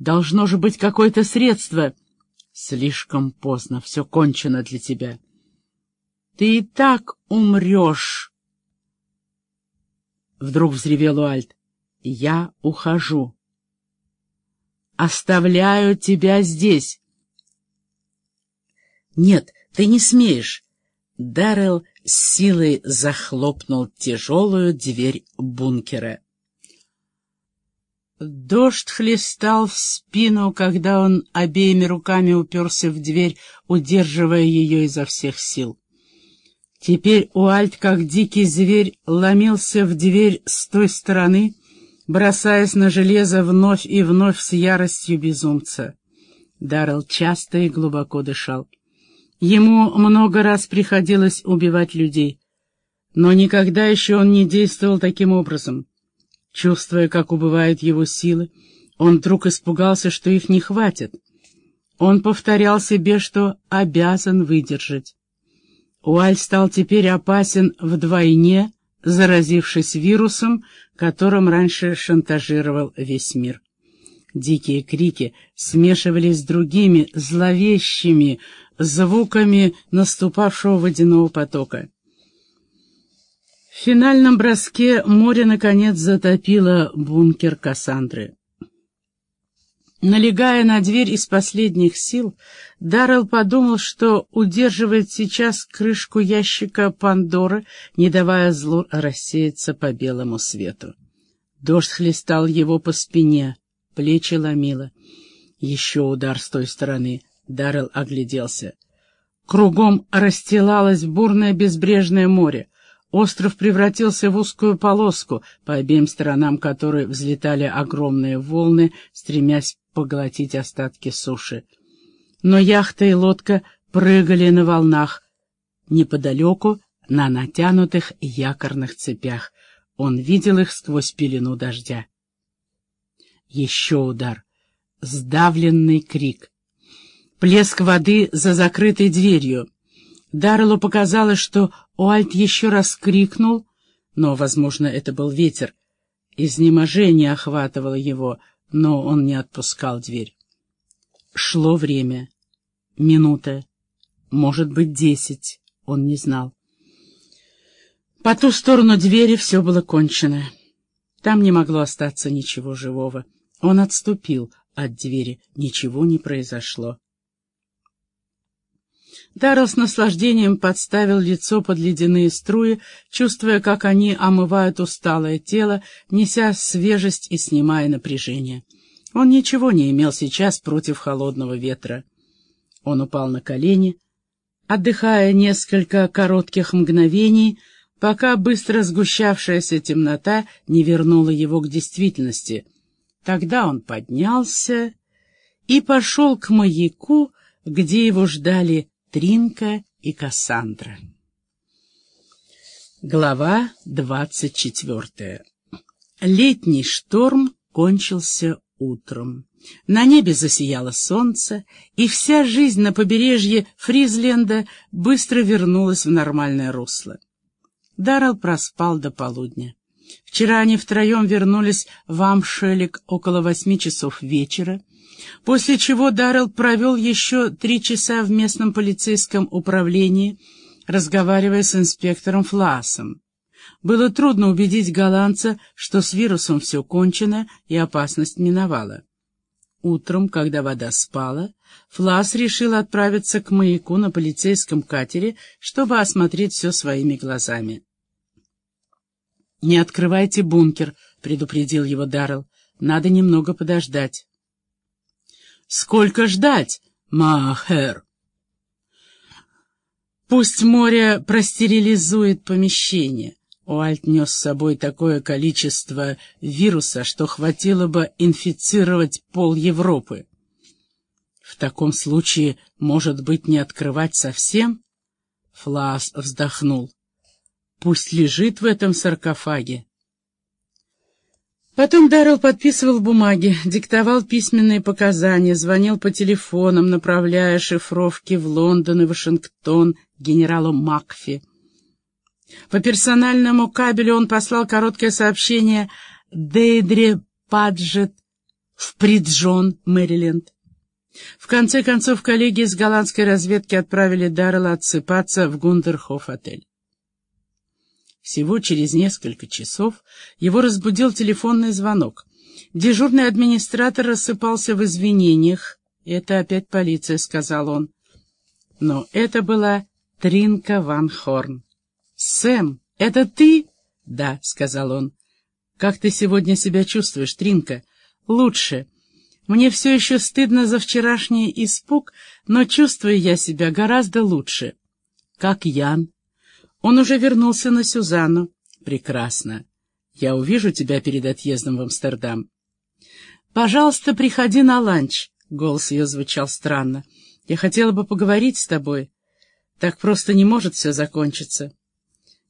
Должно же быть какое-то средство. Слишком поздно, все кончено для тебя. Ты и так умрешь. Вдруг взревел Уальт. Я ухожу. Оставляю тебя здесь. Нет, ты не смеешь. Даррелл с силой захлопнул тяжелую дверь бункера. Дождь хлестал в спину, когда он обеими руками уперся в дверь, удерживая ее изо всех сил. Теперь Уальт, как дикий зверь, ломился в дверь с той стороны, бросаясь на железо вновь и вновь с яростью безумца. Даррелл часто и глубоко дышал. Ему много раз приходилось убивать людей, но никогда еще он не действовал таким образом. Чувствуя, как убывают его силы, он вдруг испугался, что их не хватит. Он повторял себе, что обязан выдержать. Уаль стал теперь опасен вдвойне, заразившись вирусом, которым раньше шантажировал весь мир. Дикие крики смешивались с другими зловещими звуками наступавшего водяного потока. В финальном броске море, наконец, затопило бункер Кассандры. Налегая на дверь из последних сил, Даррелл подумал, что удерживает сейчас крышку ящика Пандоры, не давая злу рассеяться по белому свету. Дождь хлестал его по спине, плечи ломило. Еще удар с той стороны. Даррелл огляделся. Кругом расстилалось бурное безбрежное море. Остров превратился в узкую полоску, по обеим сторонам которой взлетали огромные волны, стремясь поглотить остатки суши. Но яхта и лодка прыгали на волнах, неподалеку, на натянутых якорных цепях. Он видел их сквозь пелену дождя. Еще удар. Сдавленный крик. Плеск воды за закрытой дверью. Дарреллу показалось, что Уальт еще раз крикнул, но, возможно, это был ветер. Изнеможение охватывало его, но он не отпускал дверь. Шло время. Минута. Может быть, десять. Он не знал. По ту сторону двери все было кончено. Там не могло остаться ничего живого. Он отступил от двери. Ничего не произошло. Даррелл с наслаждением подставил лицо под ледяные струи, чувствуя, как они омывают усталое тело, неся свежесть и снимая напряжение. Он ничего не имел сейчас против холодного ветра. Он упал на колени, отдыхая несколько коротких мгновений, пока быстро сгущавшаяся темнота не вернула его к действительности. Тогда он поднялся и пошел к маяку, где его ждали Тринка и Кассандра. Глава двадцать четвертая. Летний шторм кончился утром. На небе засияло солнце, и вся жизнь на побережье Фризленда быстро вернулась в нормальное русло. Даррелл проспал до полудня. Вчера они втроем вернулись в Амшелик около восьми часов вечера, после чего Даррелл провел еще три часа в местном полицейском управлении, разговаривая с инспектором Фласом. Было трудно убедить голландца, что с вирусом все кончено и опасность миновала. Утром, когда вода спала, Флас решил отправиться к маяку на полицейском катере, чтобы осмотреть все своими глазами. «Не открывайте бункер», — предупредил его Даррелл. «Надо немного подождать». Сколько ждать, Махер? Пусть море простерилизует помещение. Уальт нес с собой такое количество вируса, что хватило бы инфицировать пол Европы. В таком случае, может быть, не открывать совсем? Флаас вздохнул. Пусть лежит в этом саркофаге. Потом Даррелл подписывал бумаги, диктовал письменные показания, звонил по телефонам, направляя шифровки в Лондон и Вашингтон генералу Макфи. По персональному кабелю он послал короткое сообщение Дейдре Паджет в Приджон, Мэриленд. В конце концов, коллеги из голландской разведки отправили Даррелла отсыпаться в Гундерхоф-отель. Всего через несколько часов его разбудил телефонный звонок. Дежурный администратор рассыпался в извинениях. «Это опять полиция», — сказал он. Но это была Тринка Ван Хорн. «Сэм, это ты?» «Да», — сказал он. «Как ты сегодня себя чувствуешь, Тринка?» «Лучше. Мне все еще стыдно за вчерашний испуг, но чувствую я себя гораздо лучше». «Как Ян?» Он уже вернулся на Сюзанну. Прекрасно. Я увижу тебя перед отъездом в Амстердам. Пожалуйста, приходи на ланч. Голос ее звучал странно. Я хотела бы поговорить с тобой. Так просто не может все закончиться.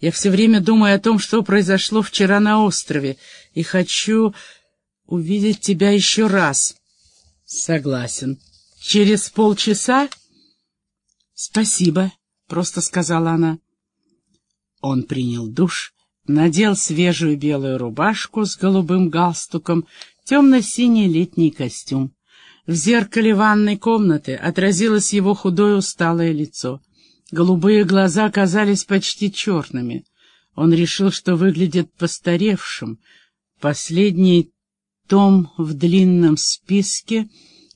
Я все время думаю о том, что произошло вчера на острове, и хочу увидеть тебя еще раз. Согласен. Через полчаса? Спасибо, просто сказала она. Он принял душ, надел свежую белую рубашку с голубым галстуком, темно-синий летний костюм. В зеркале ванной комнаты отразилось его худое усталое лицо. Голубые глаза казались почти черными. Он решил, что выглядит постаревшим. Последний том в длинном списке,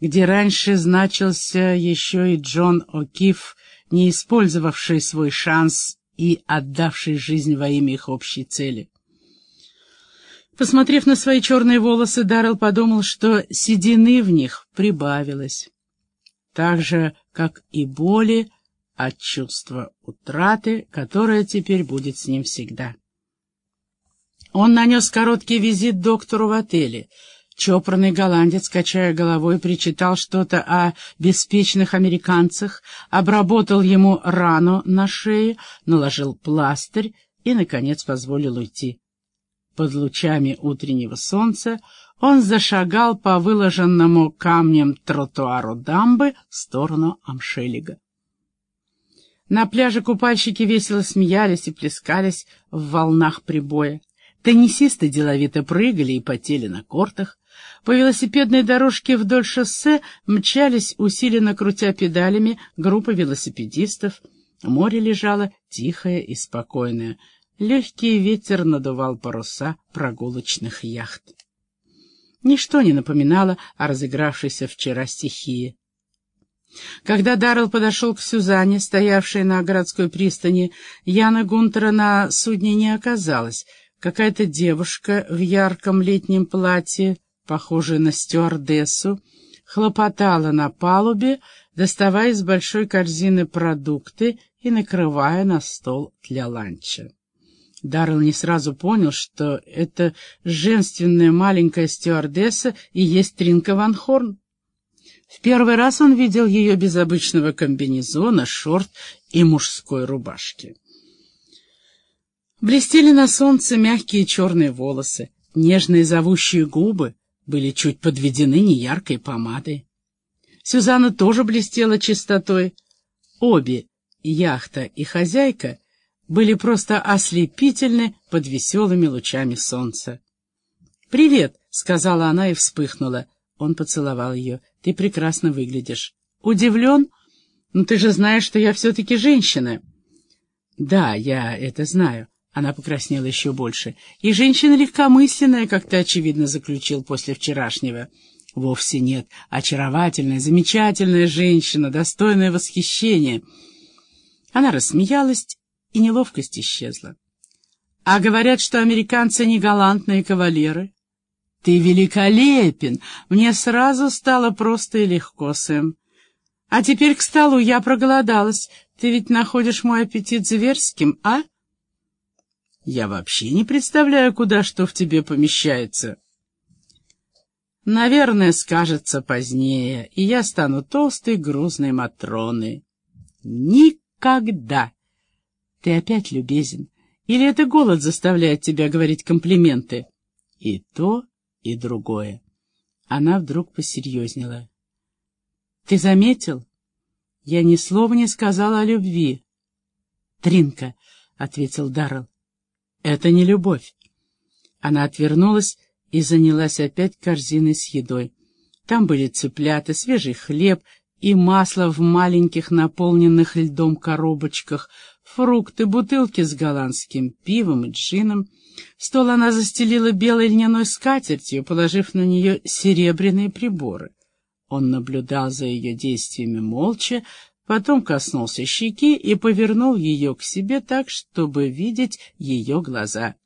где раньше значился еще и Джон О'Кифф, не использовавший свой шанс и отдавший жизнь во имя их общей цели. Посмотрев на свои черные волосы, Даррелл подумал, что седины в них прибавилось. Так же, как и боли от чувства утраты, которое теперь будет с ним всегда. Он нанес короткий визит доктору в отеле — Чопорный голландец, качая головой, причитал что-то о беспечных американцах, обработал ему рану на шее, наложил пластырь и, наконец, позволил уйти. Под лучами утреннего солнца он зашагал по выложенному камнем тротуару дамбы в сторону Амшелига. На пляже купальщики весело смеялись и плескались в волнах прибоя. Теннисисты деловито прыгали и потели на кортах. По велосипедной дорожке вдоль шоссе мчались, усиленно крутя педалями, группа велосипедистов. Море лежало тихое и спокойное. Легкий ветер надувал паруса прогулочных яхт. Ничто не напоминало о разыгравшейся вчера стихии. Когда Даррелл подошел к Сюзанне, стоявшей на городской пристани, Яна Гунтера на судне не оказалась. Какая-то девушка в ярком летнем платье похожая на стюардессу, хлопотала на палубе, доставая из большой корзины продукты и накрывая на стол для ланча. Даррелл не сразу понял, что это женственная маленькая стюардесса и есть Тринка Ван Хорн. В первый раз он видел ее без обычного комбинезона, шорт и мужской рубашки. Блестели на солнце мягкие черные волосы, нежные зовущие губы, были чуть подведены неяркой помадой. Сюзанна тоже блестела чистотой. Обе, яхта и хозяйка, были просто ослепительны под веселыми лучами солнца. «Привет», — сказала она и вспыхнула. Он поцеловал ее. «Ты прекрасно выглядишь». «Удивлен? Ну ты же знаешь, что я все-таки женщина». «Да, я это знаю. Она покраснела еще больше. «И женщина легкомысленная, как ты, очевидно, заключил после вчерашнего». «Вовсе нет. Очаровательная, замечательная женщина, достойная восхищения». Она рассмеялась, и неловкость исчезла. «А говорят, что американцы не галантные кавалеры». «Ты великолепен! Мне сразу стало просто и легко, Сэм. А теперь к столу я проголодалась. Ты ведь находишь мой аппетит зверским, а?» Я вообще не представляю, куда что в тебе помещается. Наверное, скажется позднее, и я стану толстой грузной Матроной. Никогда! Ты опять любезен. Или это голод заставляет тебя говорить комплименты? И то, и другое. Она вдруг посерьезнела. Ты заметил? Я ни слова не сказала о любви. Тринка, — ответил Даррелл. Это не любовь. Она отвернулась и занялась опять корзиной с едой. Там были цыплята, свежий хлеб и масло в маленьких наполненных льдом коробочках, фрукты, бутылки с голландским пивом и джином. Стол она застелила белой льняной скатертью, положив на нее серебряные приборы. Он наблюдал за ее действиями молча, потом коснулся щеки и повернул ее к себе так, чтобы видеть ее глаза.